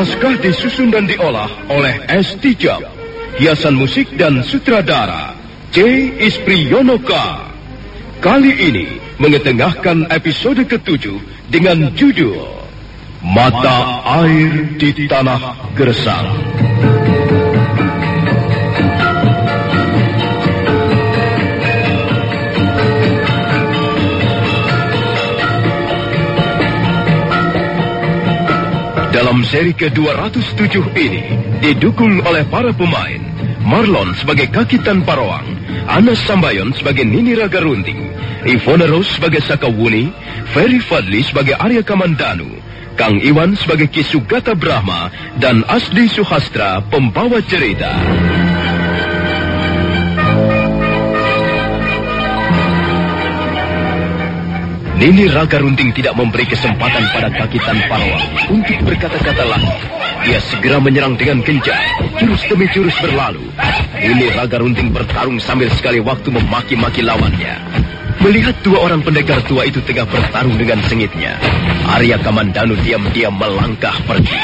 Naskah disusun dan diolah oleh S. Tijab. Hiasan musik dan sutradara C. Ispriyonoka. Kali ini mengetengahkan episode ketujuh dengan judul Mata Air di Tanah Gersang. Dalam seri ke-207 ini didukung oleh para pemain Marlon sebagai kaki tanpa roang, Anas Sambayon sebagai Nini Raga Runting, Ivona Rose sebagai Sakawuni, Ferry Fadli sebagai Arya Kamandanu, Kang Iwan sebagai Kisugata Brahma, dan Asdi Suhastra pembawa cerita. Nini Raga Runting tidak memberi kesempatan pada kaki tanpa roang untuk berkata-kata lagi. Dia segera menyerang dengan kencang. Jurus demi jurus berlalu. Nini Raga Runting bertarung sambil sekali waktu memaki-maki lawannya. Melihat dua orang pendekar tua itu tengah bertarung dengan sengitnya, Arya Kamandanu diam-diam melangkah pergi.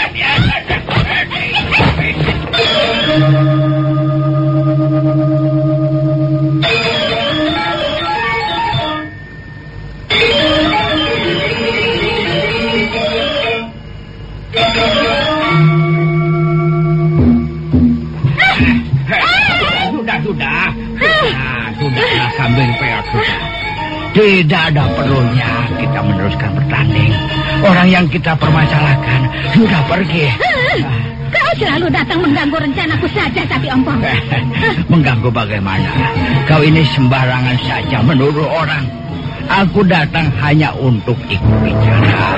Tidak ada perlunya kita meneruskan bertanding. Orang yang kita permasalahkan sudah pergi. Kau selalu datang mengganggu rencanaku saja, Sapi Ompong. Mengganggu bagaimana? Kau ini sembarangan saja menuduh orang. Aku datang hanya untuk ikut bicara.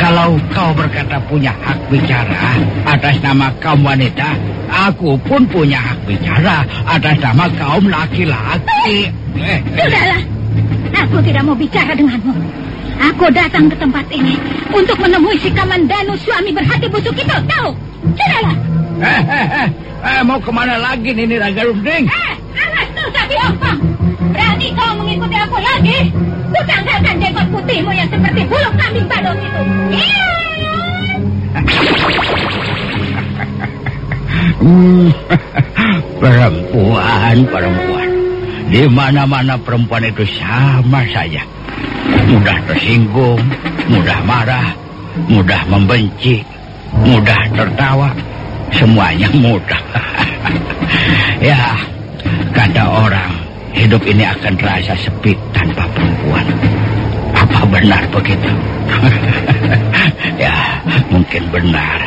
Kalau kau berkata punya hak bicara atas nama kaum wanita, aku pun punya hak bicara atas nama kaum laki-laki. Eh, Sudahlah, aku tidak mau bicara denganmu. Aku datang ke tempat ini untuk menemui si Kamandanu suami berhati busuk itu, tahu? Sudahlah. Eh, eh, eh, eh, mau ke mana lagi nih Raga Runding? Eh, awas tuh sapi ompong. Berani kau mengikuti aku lagi? Kutanggalkan jenggot putihmu yang seperti bulu kambing balon itu. Iya. Perempuan, perempuan. Di mana-mana perempuan itu sama saja. Mudah tersinggung, mudah marah, mudah membenci, mudah tertawa. Semuanya mudah. ya, kata orang, hidup ini akan terasa sepi tanpa perempuan. Apa benar begitu? ya, mungkin benar.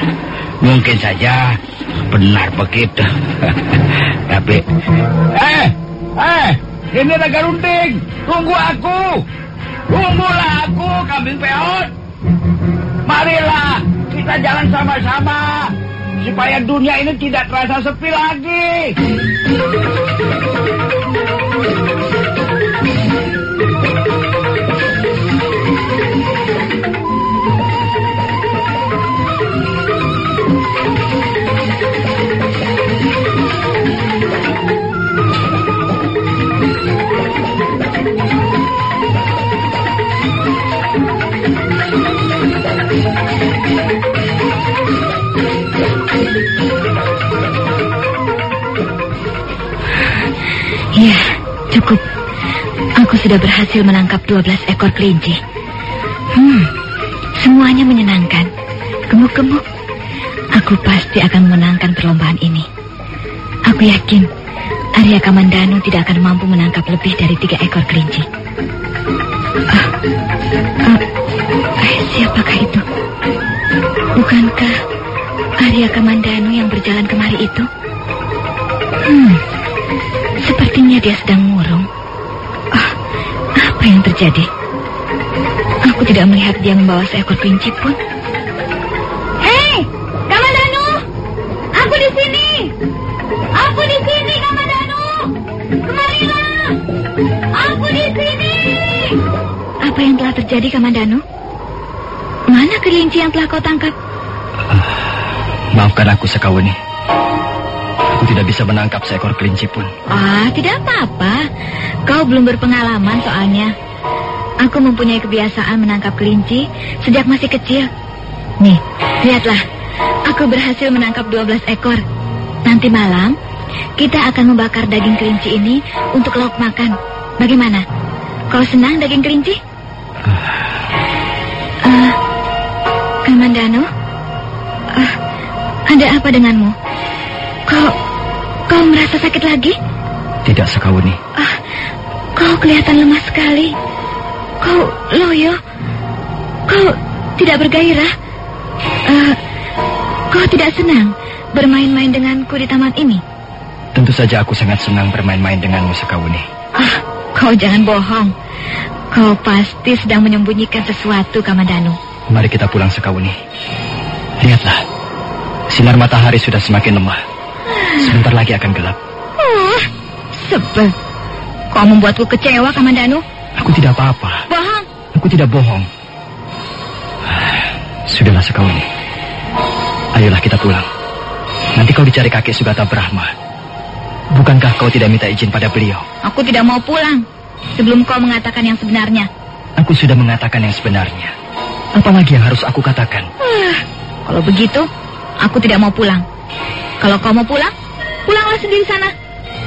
Mungkin saja benar begitu. Tapi, eh, eh, ini Raga Runting, tunggu aku. Tunggulah aku, kambing peot. Marilah, kita jalan sama-sama. Supaya dunia ini tidak terasa sepi lagi. Sudah berhasil menangkap 12 ekor kelinci. Hmm, semuanya menyenangkan. Gemuk-gemuk. Aku pasti akan memenangkan perlombaan ini. Aku yakin Arya Kamandanu tidak akan mampu menangkap lebih dari tiga ekor kelinci. Ah, ah, eh, siapakah itu? Bukankah Arya Kamandanu yang berjalan kemari itu? Hmm, sepertinya dia sedang murung. Apa yang terjadi? Aku tidak melihat dia membawa seekor kelinci pun. Hei, Kamandanu! Aku di sini! Aku di sini, Kamandanu! Kemarilah! Aku di sini! Apa yang telah terjadi, Kamandanu? Mana kelinci yang telah kau tangkap? Maafkan aku, Sekawuni. Aku tidak bisa menangkap seekor kelinci pun. Ah, tidak apa-apa. Kau belum berpengalaman soalnya. Aku mempunyai kebiasaan menangkap kelinci sejak masih kecil. Nih, lihatlah. Aku berhasil menangkap 12 ekor. Nanti malam, kita akan membakar daging kelinci ini untuk lauk makan. Bagaimana? Kau senang daging kelinci? Ah, Kamandano? Ah, ada apa denganmu? Kau, kau merasa sakit lagi? Tidak, Sekawuni. Ah, kau kelihatan lemah sekali. Kau loyo. Kau tidak bergairah. Eh, kau tidak senang bermain-main denganku di taman ini? Tentu saja aku sangat senang bermain-main denganmu, Sekawuni. Ah, kau jangan bohong. Kau pasti sedang menyembunyikan sesuatu, Kamandanu. Mari kita pulang, Sekawuni. Lihatlah, sinar matahari sudah semakin lemah. Sebentar lagi akan gelap. Ah, sebel. Kau membuatku kecewa, Kamandanu. Aku tidak apa-apa. Bohong. Aku tidak bohong. Sudahlah, Sekawuni. Ayolah kita pulang. Nanti kau dicari kakek Sugata Brahma. Bukankah kau tidak minta izin pada beliau? Aku tidak mau pulang sebelum kau mengatakan yang sebenarnya. Aku sudah mengatakan yang sebenarnya. Apalagi yang harus aku katakan? Ah, kalau begitu, aku tidak mau pulang. Kalau kau mau pulang, pulanglah sendiri sana.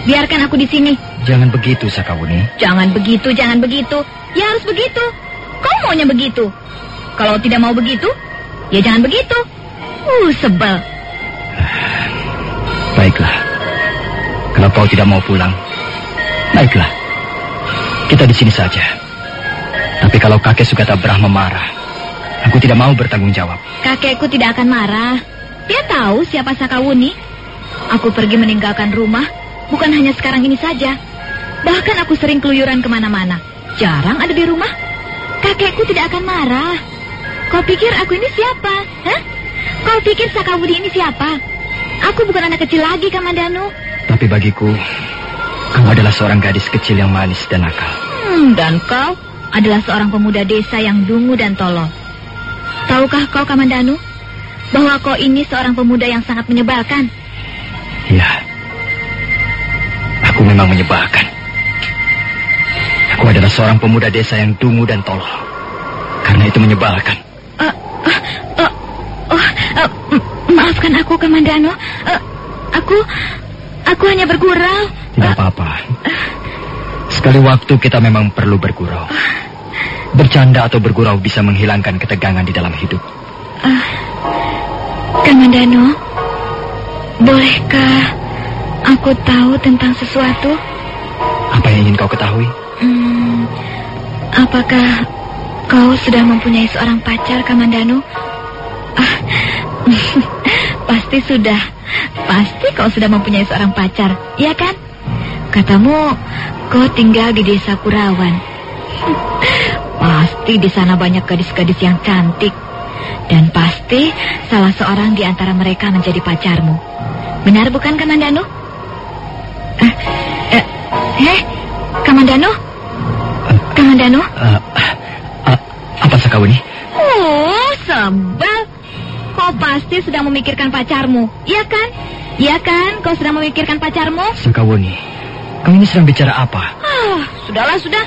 Biarkan aku di sini. Jangan begitu, Sakawuni. Jangan begitu, jangan begitu. Ya harus begitu. Kau maunya begitu. Kalau tidak mau begitu, ya jangan begitu. Uh, sebel. Baiklah. Kalau kau tidak mau pulang, baiklah. Kita di sini saja. Tapi kalau kakek Sugata Brahma marah, aku tidak mau bertanggung jawab. Kakekku tidak akan marah. Dia tahu siapa Sakawuni. Aku pergi meninggalkan rumah, bukan hanya sekarang ini saja. Bahkan aku sering keluyuran ke mana-mana. jarang ada di rumah. Kakekku tidak akan marah. Kau pikir aku ini siapa? Hah? Kau pikir Sakawudi ini siapa? Aku bukan anak kecil lagi, Kamandanu. Tapi bagiku, kau adalah seorang gadis kecil yang manis dan nakal. Hmm, dan kau adalah seorang pemuda desa yang dungu dan tolol. Tahukah kau, Kamandanu, bahwa kau ini seorang pemuda yang sangat menyebalkan? Ya, aku memang menyebalkan. Aku adalah seorang pemuda desa yang dungu dan tolol. Karena itu menyebalkan. Uh, uh, uh, uh, uh, maafkan aku, Kamandano. Uh, aku, aku hanya bergurau. Tidak apa-apa. Sekali waktu kita memang perlu bergurau. Bercanda atau bergurau bisa menghilangkan ketegangan di dalam hidup. Uh, Kamandano, bolehkah aku tahu tentang sesuatu? Apa yang ingin kau ketahui? Hmm, apakah kau sudah mempunyai seorang pacar, Kamandano? Ah, pasti sudah. Pasti kau sudah mempunyai seorang pacar, ya kan? Katamu kau tinggal di desa Kurawan. Pasti di sana banyak gadis-gadis yang cantik. Dan pasti salah seorang di antara mereka menjadi pacarmu. Benar bukan, Kamandano? Eh, eh, eh Kamandano? Kamandano? Uh, uh, apa Sakawuni? Oh, sebel. Kau pasti sedang memikirkan pacarmu, iya kan? Iya kan, kau sedang memikirkan pacarmu? Sakawuni, kau ini sedang bicara apa? Ah, sudahlah, sudah.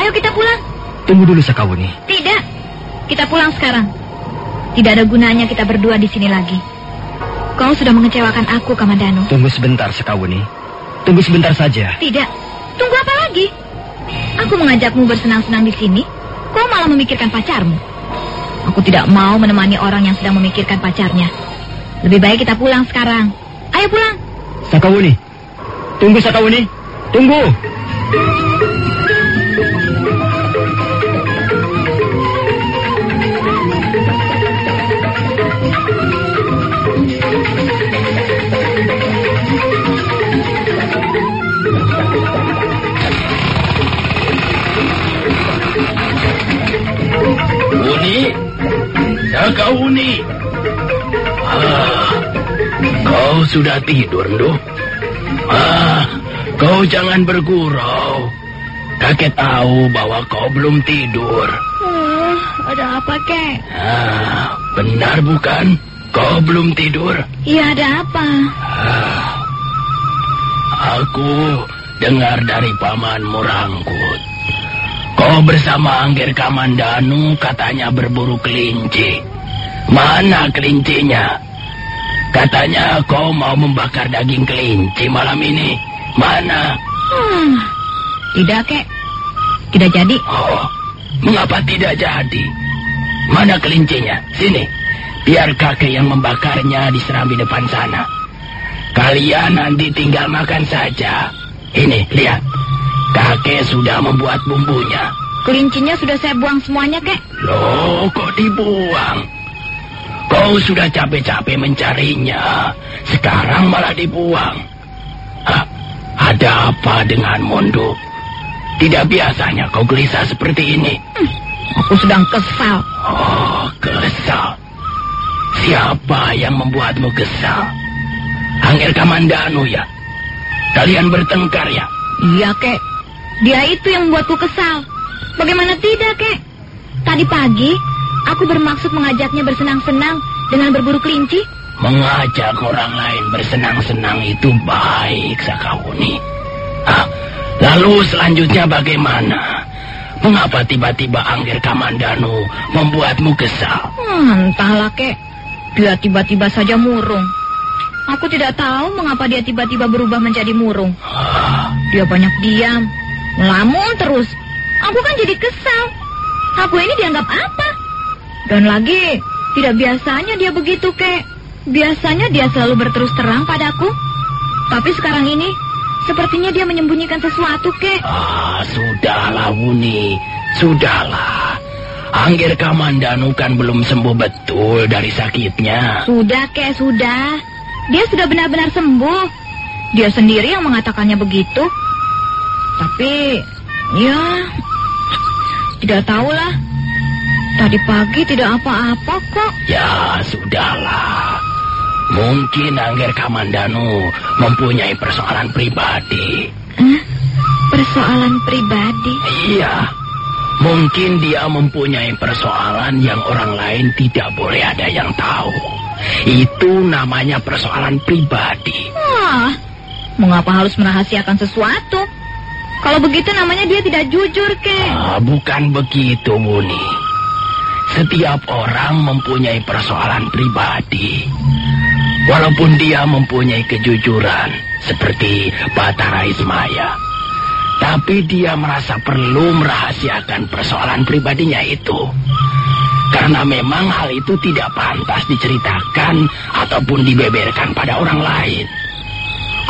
Ayo kita pulang. Tunggu dulu, Sakawuni. Tidak, kita pulang sekarang. Tidak ada gunanya kita berdua di sini lagi. Kau sudah mengecewakan aku, Kamandano. Tunggu sebentar, Sakawuni. Tunggu sebentar saja. Tidak, tunggu apa lagi? Aku mengajakmu bersenang-senang di sini, kau malah memikirkan pacarmu. Aku tidak mau menemani orang yang sedang memikirkan pacarnya. Lebih baik kita pulang sekarang. Ayo pulang. Sakawuni. Tunggu, Sakawuni. Tunggu. Uni, Saka Uni. Ah, kau sudah tidur, Nduh. Ah, kau jangan bergurau. Kakek tahu bahwa kau belum tidur. Oh, ada apa, kek? Ah, benar bukan? Kau belum tidur? Iya, ada apa? Ah, aku dengar dari paman Murangkut. Kau bersama Angger Kamandanu katanya berburu kelinci. Mana kelincinya? Katanya kau mau membakar daging kelinci malam ini. Mana? Hmm, tidak, kek. Tidak jadi. Oh, mengapa tidak jadi? Mana kelincinya? Sini. Biar kakek yang membakarnya di serambi depan sana. Kalian nanti tinggal makan saja. Ini, lihat. Kakek sudah membuat bumbunya. Kelincinya sudah saya buang semuanya, kek. Loh, kok dibuang? Kau sudah capek-capek mencarinya. Sekarang malah dibuang. Hah, ada apa dengan Mondo? Tidak biasanya kau gelisah seperti ini. Hmm, aku sedang kesal. Oh, kesal. Siapa yang membuatmu kesal? Angger Kamandanu ya? Kalian bertengkar ya? Iya, kek. Dia itu yang membuatku kesal. Bagaimana tidak, kek? Tadi pagi, aku bermaksud mengajaknya bersenang-senang dengan berburu kelinci. Mengajak orang lain bersenang-senang itu baik, Sakawuni. Ah, lalu selanjutnya bagaimana? Mengapa tiba-tiba Angger Kamandanu membuatmu kesal? Hmm, entahlah, kek. Dia tiba-tiba saja murung. Aku tidak tahu mengapa dia tiba-tiba berubah menjadi murung. Ah, Dia banyak diam, melamun terus. Aku kan jadi kesal. Aku ini dianggap apa? Dan lagi, tidak biasanya dia begitu, kek. Biasanya dia selalu berterus terang padaku. Tapi sekarang ini, sepertinya dia menyembunyikan sesuatu, kek. ah, sudahlah, Wuni. Sudahlah. Angger Kamandanu kan belum sembuh betul dari sakitnya. Sudah, kek, sudah. Dia sudah benar-benar sembuh. Dia sendiri yang mengatakannya begitu. Tapi, ya, Tidak tahulah. Tadi pagi tidak apa-apa kok. Ya, sudahlah. Mungkin Angger Kamandanu mempunyai persoalan pribadi. Eh, persoalan pribadi? Iya. Mungkin dia mempunyai persoalan yang orang lain tidak boleh ada yang tahu. Itu namanya persoalan pribadi. Wah, mengapa harus merahasiakan sesuatu? Kalau begitu namanya dia tidak jujur, ke? Ah, bukan begitu, Muni. Setiap orang mempunyai persoalan pribadi. Walaupun dia mempunyai kejujuran seperti Batara Ismaya. Tapi dia merasa perlu merahasiakan persoalan pribadinya itu. Karena memang hal itu tidak pantas diceritakan ataupun dibeberkan pada orang lain.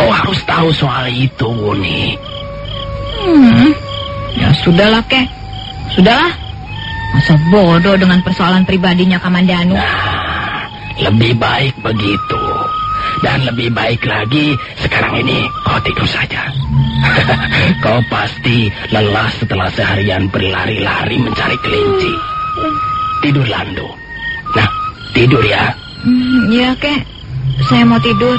Kau harus tahu soal itu, Wuni. Hmm, ya sudahlah, Kek. Sudahlah. Masa bodoh dengan persoalan pribadinya Kamandanu. Nah, lebih baik begitu. Dan lebih baik lagi, sekarang ini kau tidur saja. kau pasti lelah setelah seharian berlari-lari mencari kelinci. Tidur, Lando. Nah, tidur ya. Hmm, ya, Kek. Saya mau tidur.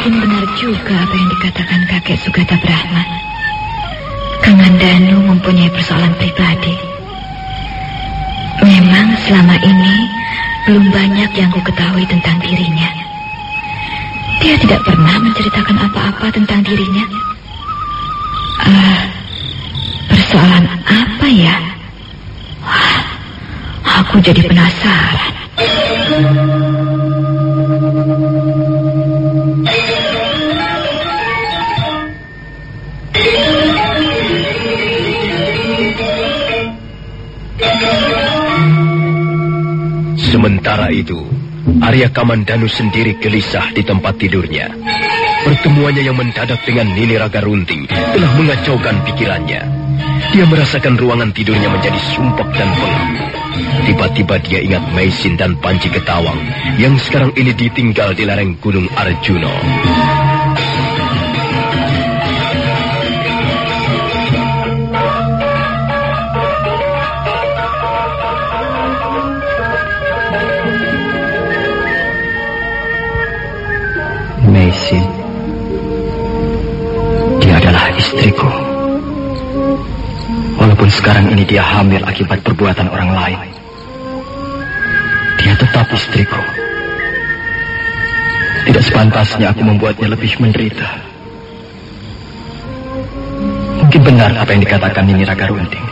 Mungkin benar juga apa yang dikatakan kakek Sugata Brahma. Kamandanu mempunyai persoalan pribadi. Memang selama ini belum banyak yang ku ketahui tentang dirinya. Dia tidak pernah menceritakan apa-apa tentang dirinya. Ah, persoalan apa ya? Wah, aku jadi penasaran. Sementara itu, Arya Kamandanu sendiri gelisah di tempat tidurnya. Pertemuannya yang mendadak dengan Nini Raga Runting telah mengacaukan pikirannya. Dia merasakan ruangan tidurnya menjadi sumpek dan pengap. Tiba-tiba dia ingat Maisin dan Panci Ketawang yang sekarang ini ditinggal di lereng Gunung Arjuno. Walaupun sekarang ini dia hamil akibat perbuatan orang lain. Dia tetap istriku. Tidak sepantasnya aku membuatnya lebih menderita. Mungkin benar apa yang dikatakan Nini Raga Runting.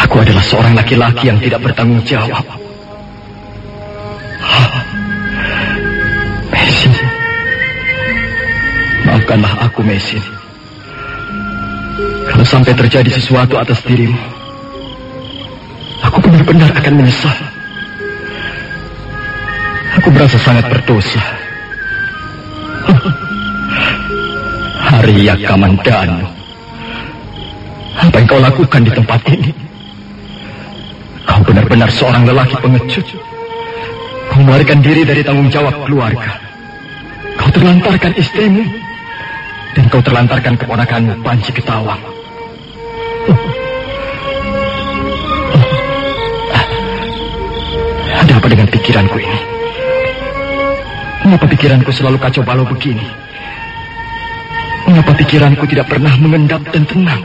Aku adalah seorang laki-laki yang tidak bertanggung jawab. Mesin. Maafkanlah aku, Mesin. Kalau sampai terjadi sesuatu atas dirimu, aku benar-benar akan menyesal. Aku merasa sangat berdosa. Arya Kamandanu. Apa yang kau lakukan di tempat ini? Kau benar-benar seorang lelaki pengecut. Kau melarikan diri dari tanggung jawab keluarga. Kau terlantarkan istrimu. Dan kau terlantarkan keponakanmu Panci Ketawang. Ada apa dengan pikiranku ini? Mengapa pikiranku selalu kacau balau begini? Mengapa pikiranku tidak pernah mengendap dan tenang?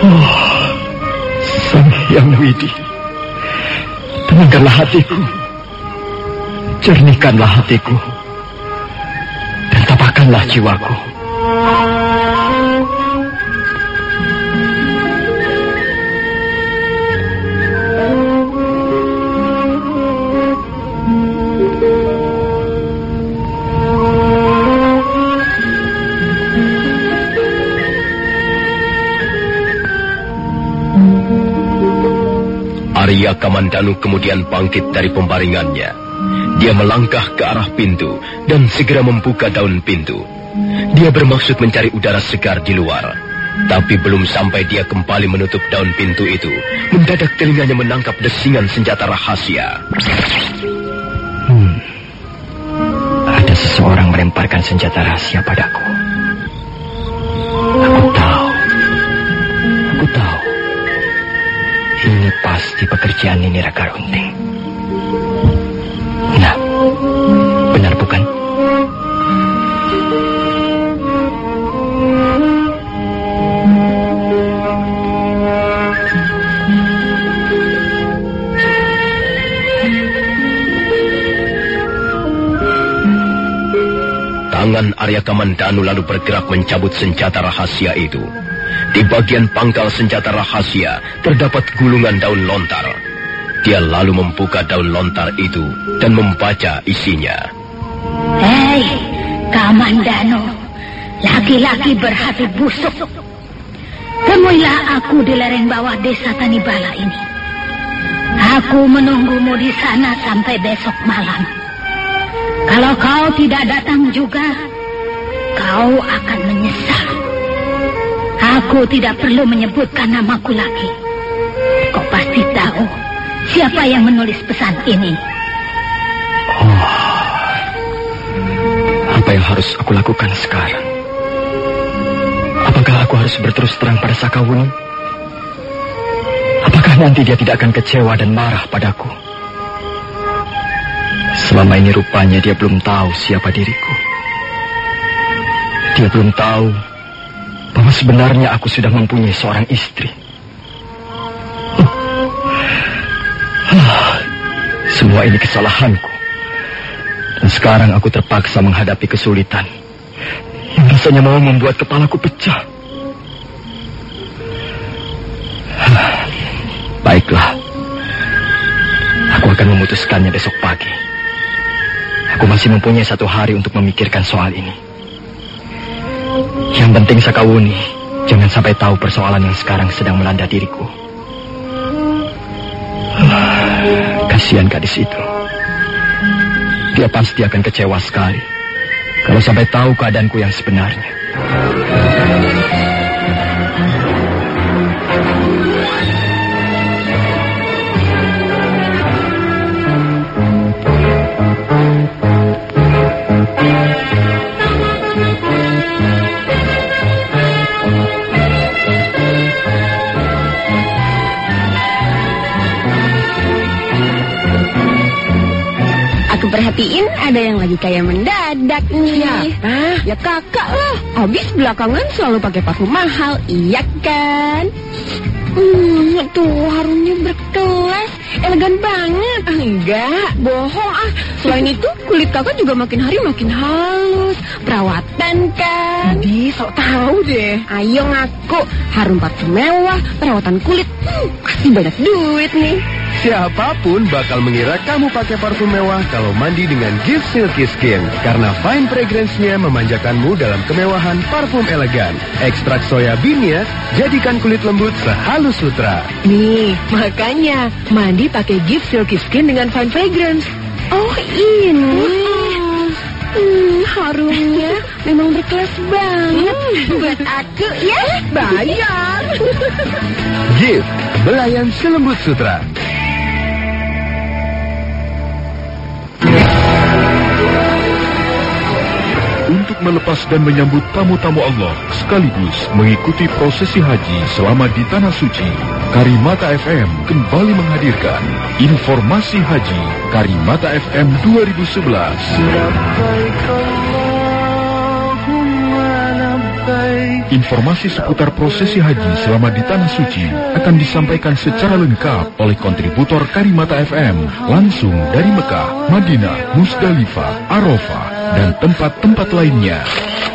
Oh, Sang Hyang Widi. Tenangkanlah hatiku. Jernihkanlah hatiku. Dan tapahkanlah jiwaku. Arya Kamandanu kemudian bangkit dari pembaringannya. Dia melangkah ke arah pintu dan segera membuka daun pintu. Dia bermaksud mencari udara segar di luar. Tapi belum sampai dia kembali menutup daun pintu itu, mendadak telinganya menangkap desingan senjata rahasia. Hmm. Ada seseorang melempar mengajarkan senjata rahasia padaku. Aku tahu. Aku tahu. Ini pasti pekerjaan ini Raka Runting. Tangan Arya Kamandanu lalu bergerak mencabut senjata rahasia itu. Di bagian pangkal senjata rahasia terdapat gulungan daun lontar. Dia lalu membuka daun lontar itu dan membaca isinya. Hei, Kamandano, laki-laki berhati busuk. Temuilah aku di lereng bawah desa Tanibala ini. Aku menunggumu di sana sampai besok malam. Kalau kau tidak datang juga, kau akan menyesal. Aku tidak perlu menyebutkan namaku lagi. Kau pasti tahu siapa yang menulis pesan ini. Apa yang harus aku lakukan sekarang? Apakah aku harus berterus terang pada Sakawuni? Apakah nanti dia tidak akan kecewa dan marah padaku? Selama ini rupanya dia belum tahu siapa diriku. Dia belum tahu bahwa sebenarnya aku sudah mempunyai seorang istri. Semua ini kesalahanku. Dan sekarang aku terpaksa menghadapi kesulitan yang rasanya mau membuat kepalaku pecah. Baiklah. Aku akan memutuskannya besok pagi. Aku masih mempunyai satu hari untuk memikirkan soal ini. Yang penting Sakawuni, jangan sampai tahu persoalan yang sekarang sedang melanda diriku. Kasihan gadis itu. Dia pasti akan kecewa sekali kalau sampai tahu keadaanku yang sebenarnya. Lagi kayak mendadak nih. Siapa? Ya kakak lah. Habis belakangan selalu pakai parfum mahal, iya kan? Hmm, tuh harumnya berkelas, elegan banget. Enggak, bohong ah. Selain itu, kulit kakak juga makin hari makin halus. Perawatan kan? Di, sok tahu deh. Ayo ngaku, harum parfum mewah, perawatan kulit. Hmm, pasti banyak duit nih. Siapa pun bakal mengira kamu pakai parfum mewah kalau mandi dengan Gift Silky Skin. Karena fine fragrance-nya memanjakanmu dalam kemewahan parfum elegan. Ekstrak soya bean-nya jadikan kulit lembut sehalus sutra. Nih, makanya mandi pakai Gift Silky Skin dengan fine fragrance. Oh ini. Hmm, harumnya memang berkelas banget. Buat aku ya. Bayar. Gift, belayan selembut sutra. Melepas dan menyambut tamu-tamu Allah sekaligus mengikuti prosesi haji selama di Tanah Suci. Karimata FM kembali menghadirkan informasi haji Karimata FM 2011. Informasi seputar prosesi haji selama di Tanah Suci akan disampaikan secara lengkap oleh kontributor Karimata FM langsung dari Mekah, Madinah, Musdalifah, Arafah, dan tempat-tempat lainnya.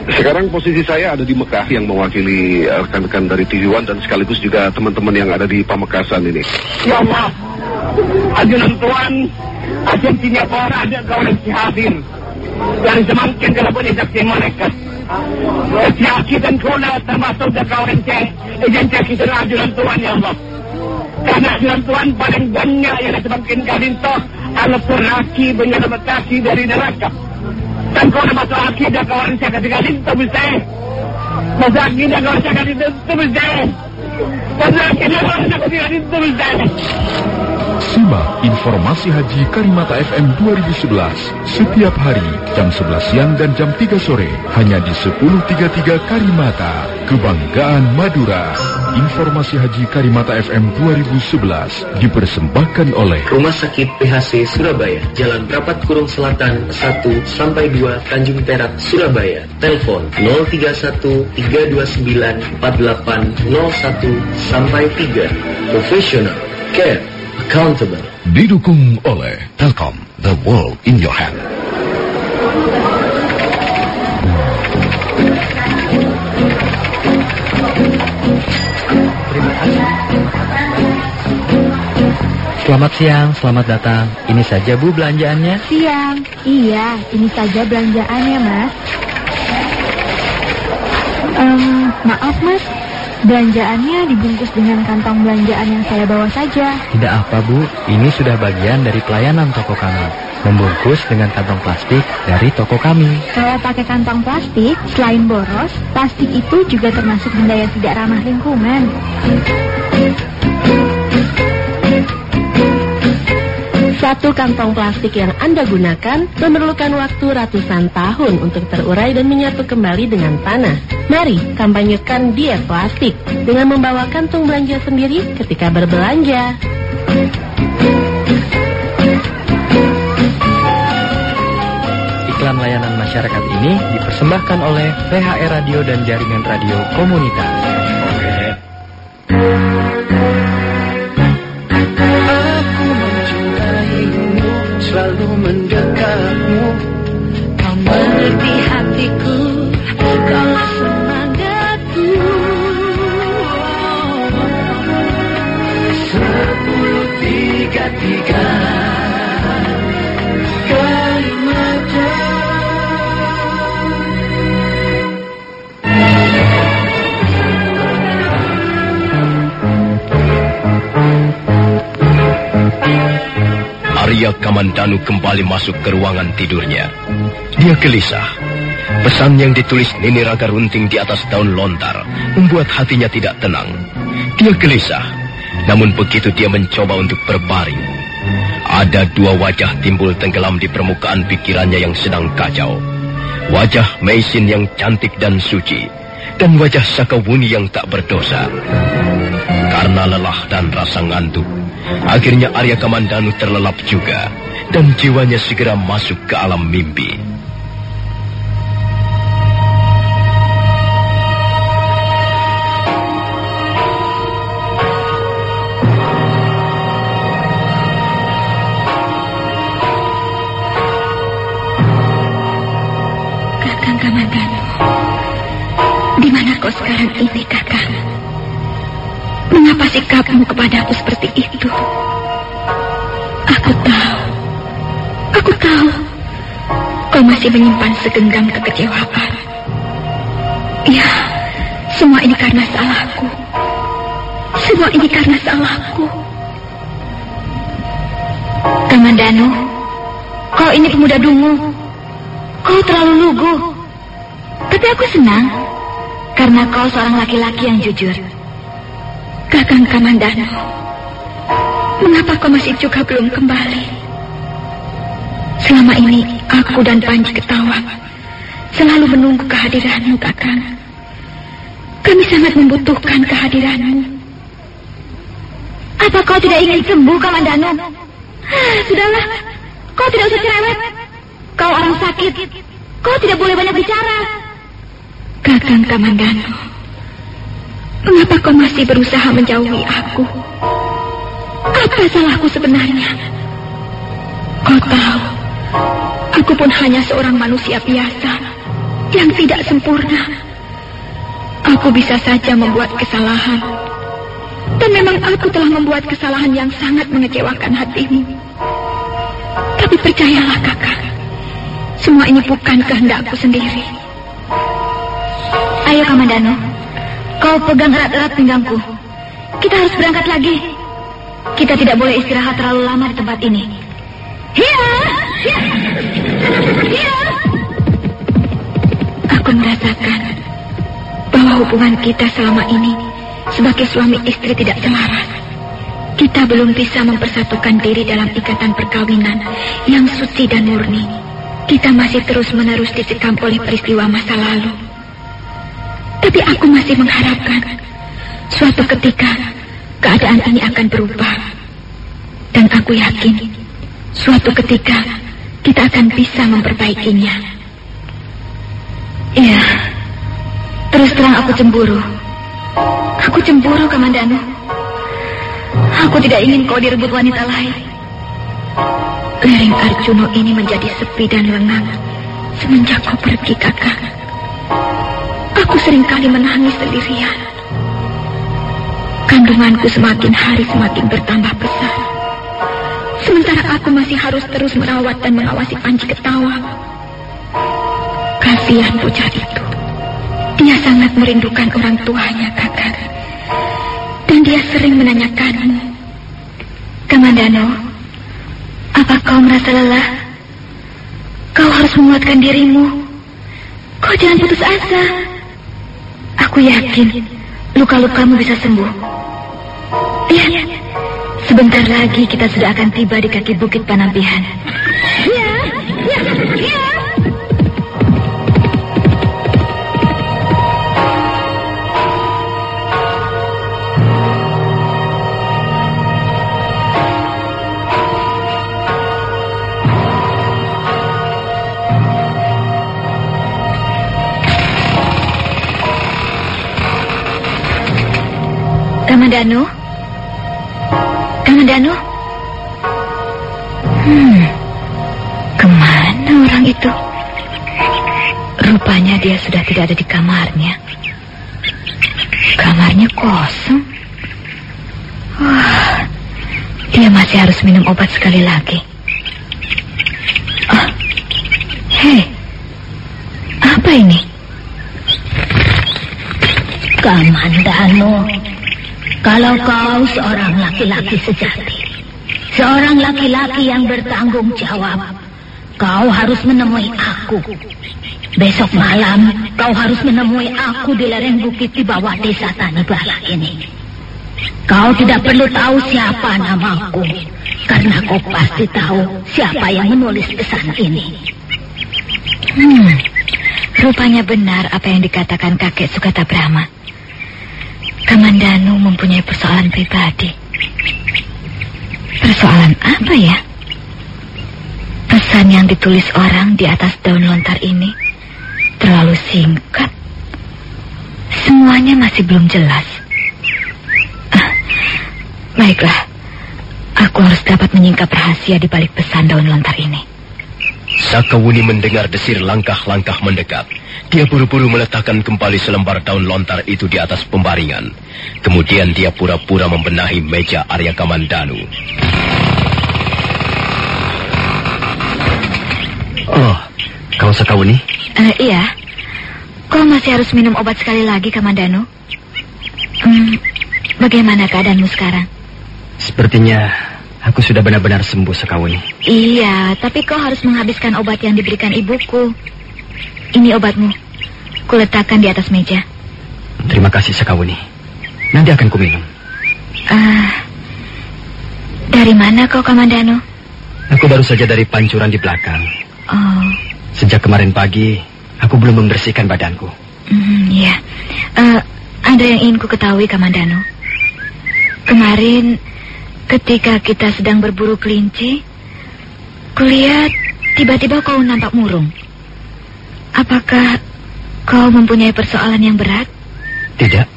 Sekarang posisi saya ada di Mekah yang mewakili eh, rekan-rekan dari TV One dan sekaligus juga teman-teman yang ada di Pamekasan ini. Ya Allah, ajunan Tuhan, ajunan Singapura ada kawan si hadir. Dan semakin saksi mereka. Siaki dan kula termasuk dan kawan cek. Ijan cek kita ajunan Tuhan ya Allah. Karena ajunan Tuhan paling banyak yang semakin kalinto. Alat laki menyelamatasi dari neraka. Dan kau nama tu akidah kawan saya ketika itu bisa. Masa akidah kawan saya ketika itu bisa. Masa akidah kawan saya ketika itu bisa. Simak informasi haji Karimata FM 2011 setiap hari jam 11 siang dan jam 3 sore hanya di 1033 Karimata, Kebanggaan Madura. Informasi Haji Karimata FM 2011 dipersembahkan oleh Rumah Sakit PHC Surabaya, Jalan Rapat Kurung Selatan 1 sampai 2 Tanjung Perak, Surabaya. Telepon 031 329 4801 sampai 3. Professional, care, accountable. Didukung oleh Telkom, the world in your hand. Selamat siang, selamat datang. Ini saja Bu belanjaannya. Siang. Iya, ini saja belanjaannya, Mas. Em, maaf, Mas. Belanjaannya dibungkus dengan kantong belanjaan yang saya bawa saja. Tidak apa Bu, ini sudah bagian dari pelayanan toko kami. Membungkus dengan kantong plastik dari toko kami. Kalau pakai kantong plastik, selain boros, plastik itu juga termasuk benda yang tidak ramah lingkungan. Satu kantong plastik yang Anda gunakan memerlukan waktu ratusan tahun untuk terurai dan menyatu kembali dengan tanah. Mari kampanyekan diet plastik dengan membawa kantung belanja sendiri ketika berbelanja. Iklan layanan masyarakat ini dipersembahkan oleh PHR Radio dan Jaringan Radio Komunitas. Arya Kamandanu kembali masuk ke ruangan tidurnya. Dia gelisah. Pesan yang ditulis Nini Raga Runting di atas daun lontar membuat hatinya tidak tenang. Dia gelisah, namun begitu dia mencoba untuk berbaring. Ada dua wajah timbul tenggelam di permukaan pikirannya yang sedang kacau. Wajah Meisin yang cantik dan suci, dan wajah Sakawuni yang tak berdosa. Karena lelah dan rasa ngantuk, akhirnya Arya Kamandanu terlelap juga, dan jiwanya segera masuk ke alam mimpi. Kau sekarang ini, Kakang? Mengapa sikapmu kepadaku seperti itu? Aku tahu, aku tahu, kau masih menyimpan segenggam kekecewaan. Ya, semua ini karena salahku. Semua ini karena salahku. Kamandano, kau ini pemuda dungu. Kau terlalu lugu. Tapi aku senang karena kau seorang laki-laki yang jujur. Kakang Kamandano, mengapa kau masih juga belum kembali? Selama ini aku dan Panji ketawa selalu menunggu kehadiranmu, Kakang. Kami sangat membutuhkan kehadiranmu. Apa kau tidak ingin sembuh, Kamandano? Ah, Sudahlah, kau tidak usah cerewet. Kau orang sakit. Kau tidak boleh banyak bicara. Kakang Kamandano, mengapa kau masih berusaha menjauhi aku? Apa salahku sebenarnya? Kau tahu, aku pun hanya seorang manusia biasa yang tidak sempurna. Aku bisa saja membuat kesalahan. Dan memang aku telah membuat kesalahan yang sangat mengecewakan hatimu. Tapi percayalah kakak, semua ini bukan kehendakku sendiri. Ayo Kamandano, kau pegang erat-erat pinggangku. Kita harus berangkat lagi. Kita tidak boleh istirahat terlalu lama di tempat ini. Hiya! Hiya! Aku merasakan bahwa hubungan kita selama ini sebagai suami istri tidak selaras. kita belum bisa mempersatukan diri dalam ikatan perkawinan yang suci dan murni. Kita masih terus-menerus disekam oleh peristiwa masa lalu. Tapi aku masih mengharapkan suatu ketika keadaan ini akan berubah. Dan aku yakin suatu ketika kita akan bisa memperbaikinya. Iya, terus terang aku cemburu. Aku cemburu, Kamandano. Aku tidak ingin kau direbut wanita lain. Lereng Arjuno ini menjadi sepi dan lengang semenjak kau pergi, kakak. Aku sering kali menangis sendirian. Kandunganku semakin hari semakin bertambah besar. Sementara aku masih harus terus merawat dan mengawasi Panji ketawa. Kasihan bocah itu. Dia sangat merindukan orang tuanya, kakak. Dan dia sering menanyakanmu. Kamandano, apa kau merasa lelah? Kau harus menguatkan dirimu. Kau jangan putus asa. Aku yakin luka-lukamu bisa sembuh. Lihat, sebentar lagi kita sudah akan tiba di kaki bukit Panampihan. Kamandano? Kamandano? Hmm, ke mana orang itu? Rupanya dia sudah tidak ada di kamarnya. Kamarnya kosong. Wah, dia masih harus minum obat sekali lagi. Ah, hei, apa ini? Kamandano, kalau kau seorang laki-laki sejati, seorang laki-laki yang bertanggung jawab, kau harus menemui aku. Besok malam kau harus menemui aku di lereng bukit di bawah desa Tanibala ini. Kau tidak perlu tahu siapa namaku, karena kau pasti tahu siapa yang menulis pesan ini. Hmm, rupanya benar apa yang dikatakan kakek Sukata Brahma. Kamandanu mempunyai persoalan pribadi. Persoalan apa ya? Pesan yang ditulis orang di atas daun lontar ini terlalu singkat. Semuanya masih belum jelas. Ah, baiklah, aku harus dapat menyingkap rahasia di balik pesan daun lontar ini. Sakawuni mendengar desir langkah-langkah mendekat. Dia buru-buru meletakkan kembali selembar daun lontar itu di atas pembaringan. Kemudian dia pura-pura membenahi meja Arya Kamandanu. Oh, kau Sakawuni? Eh, iya. Kau masih harus minum obat sekali lagi, Kamandano. Hmm, bagaimana keadaanmu sekarang? Sepertinya aku sudah benar-benar sembuh Sakawuni. Iya, tapi kau harus menghabiskan obat yang diberikan ibuku. Ini obatmu. Kuletakkan di atas meja. Terima kasih Sakawuni. Nanti akan kuminum. Ah, dari mana kau, Kamandano? Aku baru saja dari pancuran di belakang. Oh, Sejak kemarin pagi, aku belum membersihkan badanku. hmm, ya. Eh, ada yang ingin ku ketahui, Kamandano. Kemarin, ketika kita sedang berburu kelinci, kulihat tiba-tiba kau nampak murung. Apakah kau mempunyai persoalan yang berat? Tidak.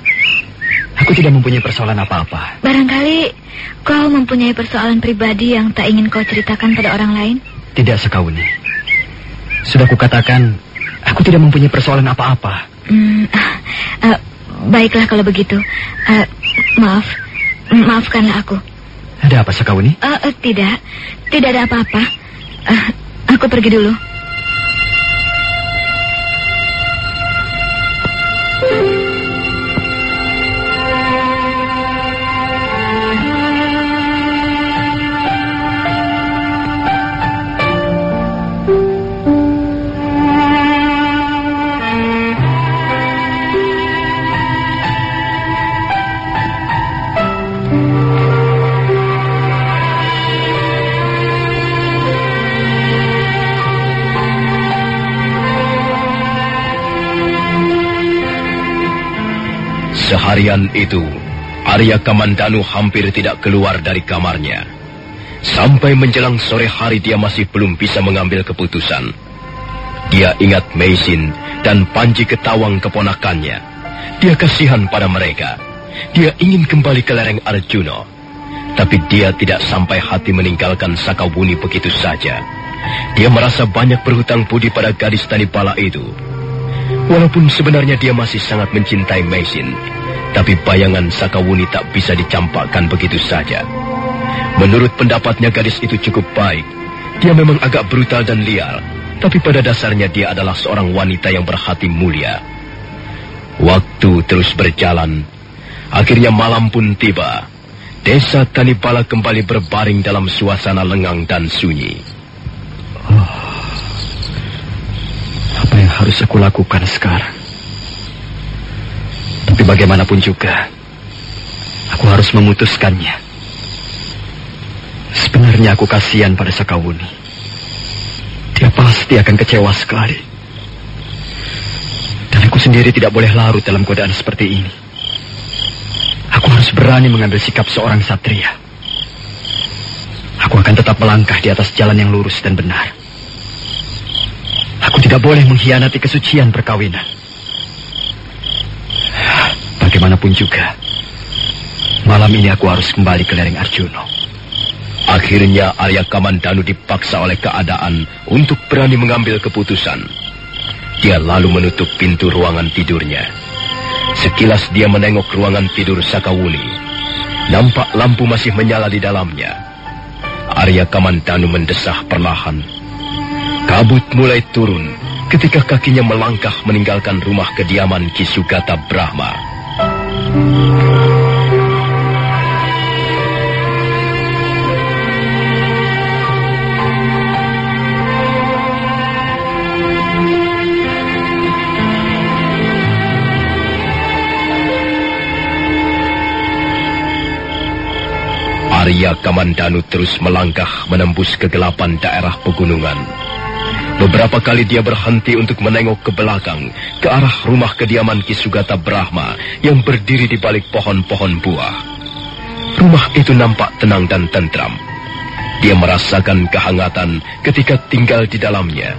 Aku tidak mempunyai persoalan apa-apa. Barangkali kau mempunyai persoalan pribadi yang tak ingin kau ceritakan pada orang lain? Tidak Sakawuni. Sudah kukatakan, aku tidak mempunyai persoalan apa-apa. Hmm, ah, baiklah kalau begitu. Ah, maaf, maafkanlah aku. Ada apa Sakawuni? Ah, ah, tidak, tidak ada apa-apa. Ah, aku pergi dulu. Seharian itu, Arya Kamandanu hampir tidak keluar dari kamarnya. Sampai menjelang sore hari dia masih belum bisa mengambil keputusan. Dia ingat Meisin dan Panji Ketawang keponakannya. Dia kasihan pada mereka. Dia ingin kembali ke lereng Arjuno. Tapi dia tidak sampai hati meninggalkan Sakawuni begitu saja. Dia merasa banyak berhutang budi pada gadis Tanipala itu. Walaupun sebenarnya dia masih sangat mencintai Meisin, tapi bayangan Sakawuni tak bisa dicampakkan begitu saja. Menurut pendapatnya gadis itu cukup baik. Dia memang agak brutal dan liar, tapi pada dasarnya dia adalah seorang wanita yang berhati mulia. Waktu terus berjalan, akhirnya malam pun tiba. Desa Tanipala kembali berbaring dalam suasana lengang dan sunyi. Oh, apa yang harus aku lakukan sekarang? Tapi bagaimanapun juga, aku harus memutuskannya. Sebenarnya aku kasihan pada Sakawuni. Dia pasti akan kecewa sekali. Dan aku sendiri tidak boleh larut dalam godaan seperti ini. Aku harus berani mengambil sikap seorang satria. Aku akan tetap melangkah di atas jalan yang lurus dan benar. Aku tidak boleh mengkhianati kesucian perkawinan. Bagaimanapun juga, malam ini aku harus kembali ke lereng Arjuno. Akhirnya Arya Kamandanu dipaksa oleh keadaan untuk berani mengambil keputusan. Dia lalu menutup pintu ruangan tidurnya. Sekilas dia menengok ruangan tidur Sakawuni. Nampak lampu masih menyala di dalamnya. Arya Kamandanu mendesah perlahan. Kabut mulai turun ketika kakinya melangkah meninggalkan rumah kediaman Kisugata Brahma. Arya Kamandanu terus melangkah menembus kegelapan daerah pegunungan. Beberapa kali dia berhenti untuk menengok ke belakang, ke arah rumah kediaman Kisugata Brahma yang berdiri di balik pohon-pohon buah. Rumah itu nampak tenang dan tentram. Dia merasakan kehangatan ketika tinggal di dalamnya.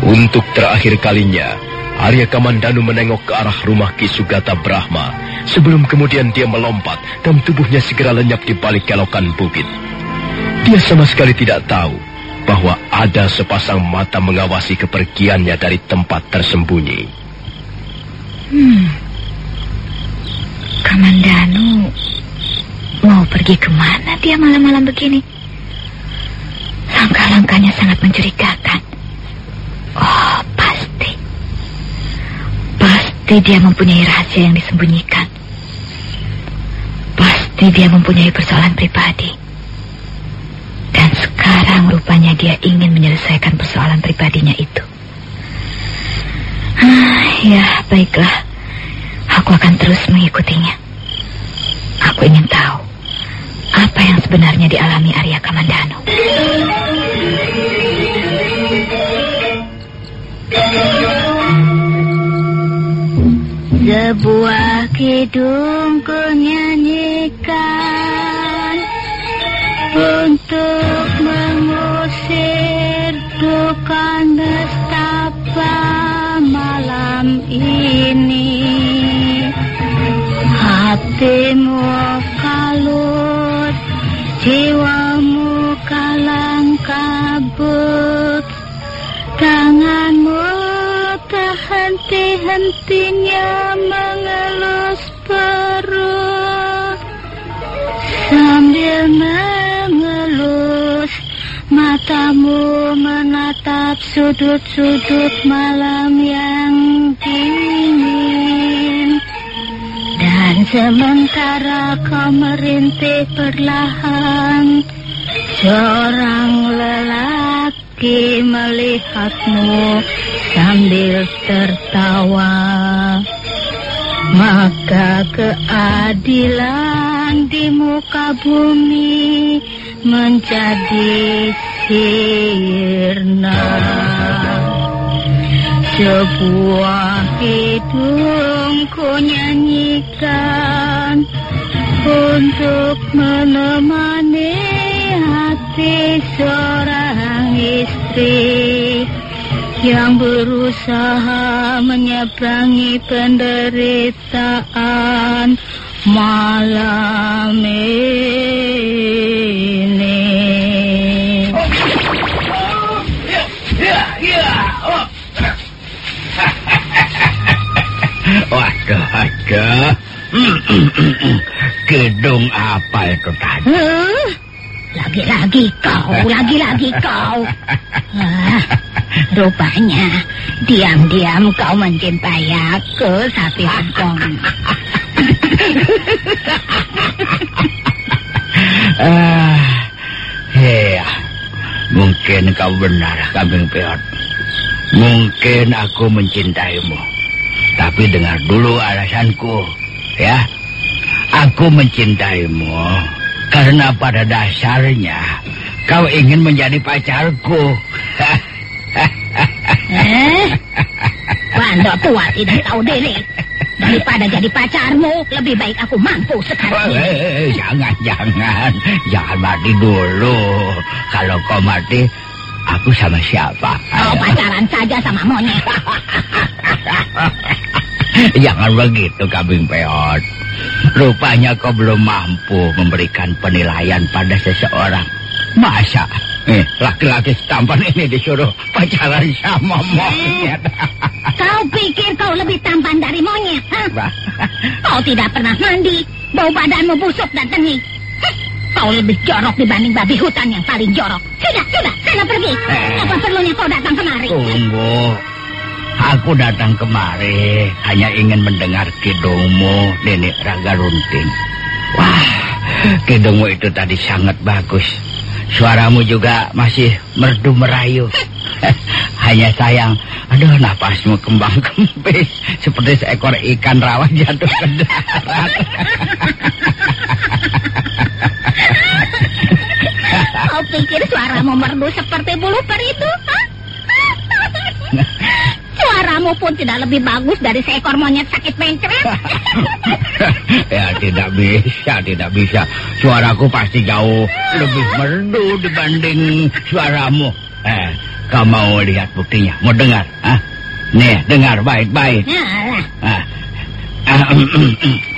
Untuk terakhir kalinya, Arya Kamandanu menengok ke arah rumah Kisugata Brahma sebelum kemudian dia melompat dan tubuhnya segera lenyap di balik kelokan bukit. Dia sama sekali tidak tahu bahwa ada sepasang mata mengawasi kepergiannya dari tempat tersembunyi. Hmm. Kamandanu mau pergi ke mana dia malam-malam begini? Langkah-langkahnya sangat mencurigakan. Oh, pasti. Pasti dia mempunyai rahasia yang disembunyikan. Pasti dia mempunyai persoalan pribadi. Dan sekarang rupanya dia ingin menyelesaikan persoalan pribadinya itu. Ah, ya, baiklah. Aku akan terus mengikutinya. Aku ingin tahu apa yang sebenarnya dialami Arya Kamandano. Sebuah kidung ku nyanyikan Untuk sudut-sudut malam yang dingin. Dan sementara kau merintih perlahan Seorang lelaki melihatmu sambil tertawa. Maka keadilan di muka bumi menjadi sirna. Sebuah hidung ku nyanyikan Untuk menemani hati seorang istri Yang berusaha menyeberangi penderitaan Gedung apa itu tadi? Huh? Lagi-lagi kau, lagi-lagi kau. Ah, rupanya diam-diam kau mencintai aku, sapi Hongkong. ah, ya, mungkin kau benar, kambing peot. Mungkin aku mencintaimu. Tapi dengar dulu alasanku, ya. Aku mencintaimu karena pada dasarnya kau ingin menjadi pacarku. eh? Bandok tua tidak tahu diri. Daripada jadi pacarmu, lebih baik aku mampu sekarang ini. Eh, jangan, jangan. Jangan mati dulu. Kalau kau mati, aku sama siapa? Kau pacaran saja sama monyet. Jangan begitu, kambing peot. Rupanya kau belum mampu memberikan penilaian pada seseorang. Masa eh, laki-laki setampan ini disuruh pacaran sama monyet? Kau pikir kau lebih tampan dari monyet? Kau tidak pernah mandi, bau badanmu busuk dan tengik. Heh, Kau lebih jorok dibanding babi hutan yang paling jorok. Sudah, sudah, sana pergi. Eh. Apa perlunya kau datang kemari? Tunggu. Aku datang kemari hanya ingin mendengar kidungmu, Nenek Raga Runting. Wah, kidungmu itu tadi sangat bagus. Suaramu juga masih merdu merayu. Hanya sayang, aduh napasmu kembang kempis seperti seekor ikan rawa jatuh ke darat. Kau pikir suaramu merdu seperti bulu peritu? ha? Suaramu pun tidak lebih bagus dari seekor monyet sakit mencret. ya tidak bisa, tidak bisa. Suaraku pasti jauh lebih merdu dibanding suaramu. Eh, kau mau lihat buktinya? Mau dengar? Ah? Nih, dengar baik-baik. Alah, Ah. Ah, em, em,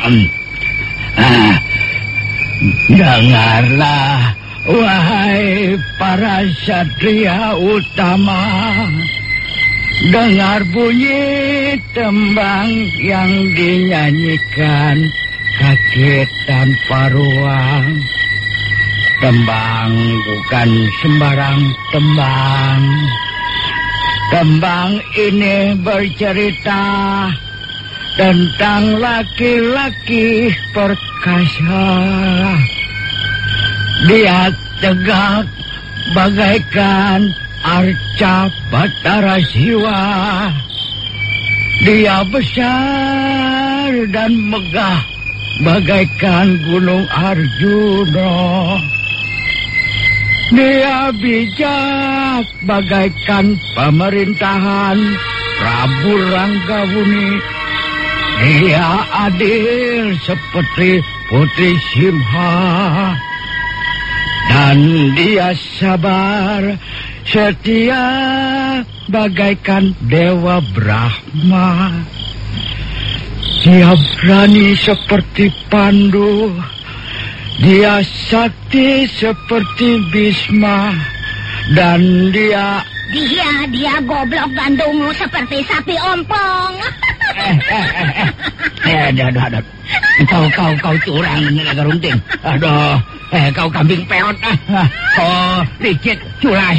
em. Ah. Dengarlah, wahai para satria utama. Dengar bunyi tembang yang dinyanyikan kakek tanpa ruang. Tembang bukan sembarang tembang. Tembang ini bercerita tentang laki-laki perkasa. Dia tegak bagaikan arca batara siwa. Dia besar dan megah bagaikan gunung Arjuna. Dia bijak bagaikan pemerintahan Prabu Ranggabuni. Dia adil seperti Putri Simha. Dan dia sabar setia bagaikan Dewa Brahma. Dia berani seperti Pandu. Dia sakti seperti Bisma. Dan dia... dia, dia goblok gandungmu seperti sapi ompong. Eh, aduh, aduh, aduh. Kau, kau, kau curang, Naga Runting. Aduh, eh, kau kambing peot. Ah. Kau licit, culas.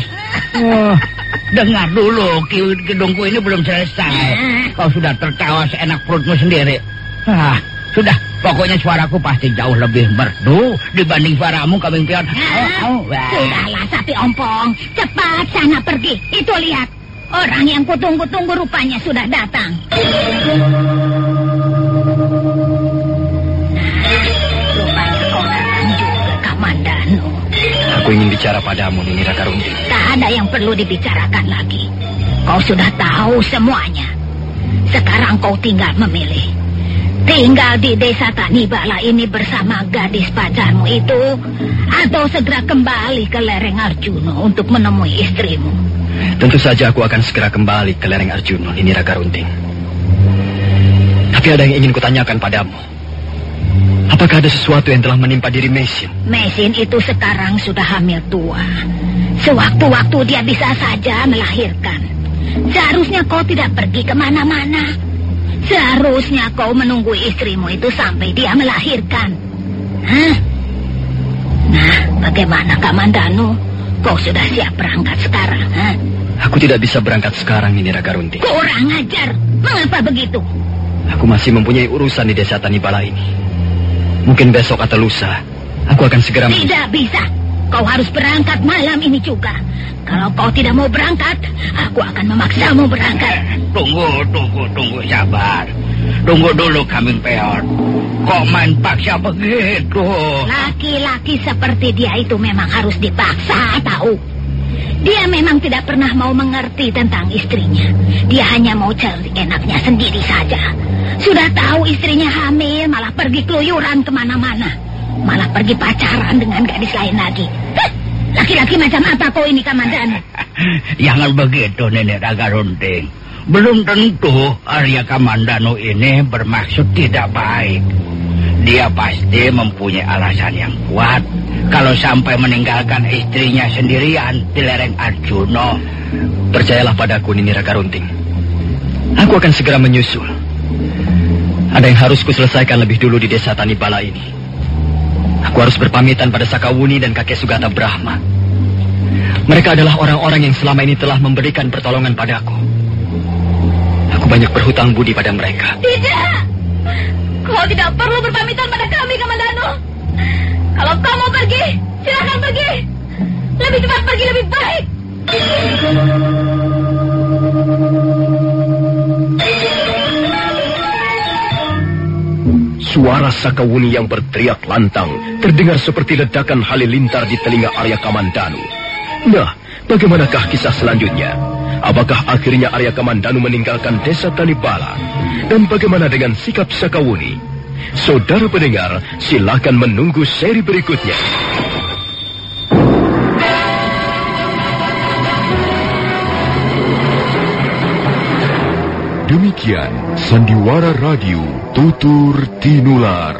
Oh, dengar dulu, gedungku ini belum selesai. Kau sudah tertawa seenak perutmu sendiri. Ah, sudah, pokoknya suaraku pasti jauh lebih merdu dibanding suaramu, kambing peot. Oh, oh, wah. Sudahlah sapi ompong, cepat sana pergi. Itu lihat, orang yang kutunggu-tunggu rupanya sudah datang. Aku ingin bicara padamu, Nini Raka Runting. Tak ada yang perlu dibicarakan lagi. Kau sudah tahu semuanya. Sekarang kau tinggal memilih. Tinggal di desa Tanibala ini bersama gadis pacarmu itu atau segera kembali ke lereng Arjuno untuk menemui istrimu. Tentu saja aku akan segera kembali ke lereng Arjuno, ini Raga Runting. Tapi ada yang ingin kutanyakan padamu. Apakah ada sesuatu yang telah menimpa diri Mesin? Mesin itu sekarang sudah hamil tua. Sewaktu-waktu dia bisa saja melahirkan. Seharusnya kau tidak pergi ke mana-mana. Seharusnya kau menunggu istrimu itu sampai dia melahirkan. Hah? Nah, bagaimana Kamandanu? Kau sudah siap berangkat sekarang, ha? Aku tidak bisa berangkat sekarang ini Raga Runting. Kurang ajar. Mengapa begitu? Aku masih mempunyai urusan di desa Tanibala ini. Mungkin besok atau lusa, aku akan segera... Tidak bisa. Kau harus berangkat malam ini juga. Kalau kau tidak mau berangkat, aku akan memaksamu berangkat. Tunggu, tunggu, tunggu, sabar. Tunggu dulu, Kambing Peor. Kok main paksa begitu? Laki-laki seperti dia itu memang harus dipaksa, tahu? Dia memang tidak pernah mau mengerti tentang istrinya. Dia hanya mau cari enaknya sendiri saja. Sudah tahu istrinya hamil, malah pergi keluyuran ke mana-mana. Malah pergi pacaran dengan gadis lain lagi. Laki-laki macam apa kau ini, Kamandan? Jangan begitu, Nenek Raga Runting. Belum tentu Arya Kamandano ini bermaksud tidak baik. Dia pasti mempunyai alasan yang kuat kalau sampai meninggalkan istrinya sendirian di lereng Arjuno. Percayalah padaku, Nini Raga Runting. Aku akan segera menyusul. Ada yang harus kuselesaikan lebih dulu di desa Tanibala ini. Aku harus berpamitan pada Sakawuni dan kakek Sugata Brahma. Mereka adalah orang-orang yang selama ini telah memberikan pertolongan padaku. Aku banyak berhutang budi pada mereka. Tidak! Kau tidak perlu berpamitan pada kami, Kamandano. Kalau kau mau pergi, silakan pergi. Lebih cepat pergi lebih baik. Suara Sakawuni yang berteriak lantang terdengar seperti ledakan halilintar di telinga Arya Kamandanu. Nah, bagaimanakah kisah selanjutnya? Apakah akhirnya Arya Kamandanu meninggalkan desa Tanibala? Dan bagaimana dengan sikap Sakawuni? Saudara pendengar, silakan menunggu seri berikutnya. Demikian Sandiwara Radio Tutur Tinular.